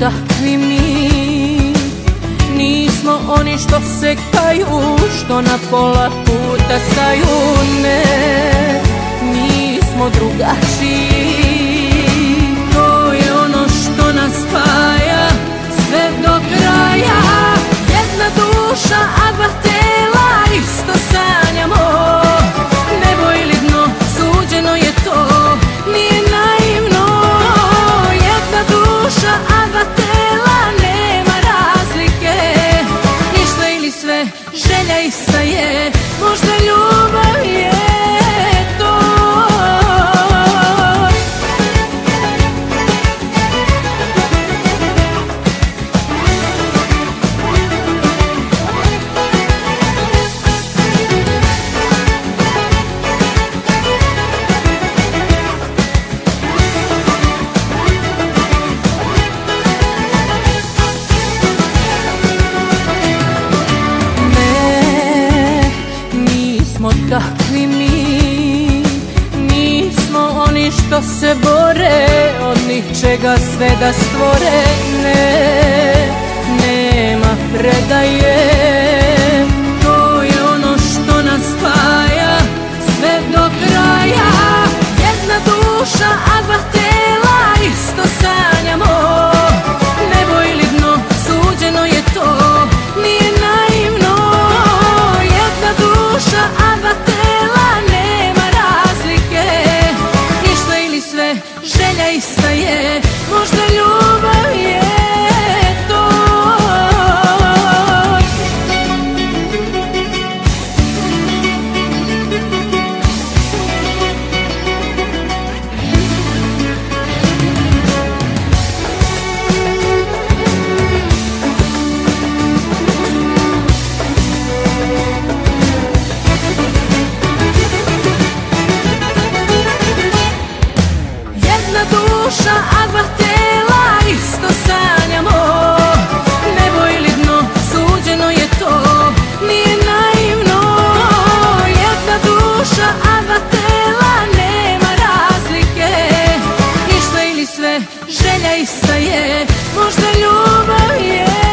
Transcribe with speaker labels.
Speaker 1: takvi mi. Nismo oni što se kaju, što na pola puta staju ne. Nismo takvi mi. Nismo oni što se bore Od ničega sve da stvore. Ne, nema predaje želja ista je, možda ljubav Želja ista je, možda ljubav je.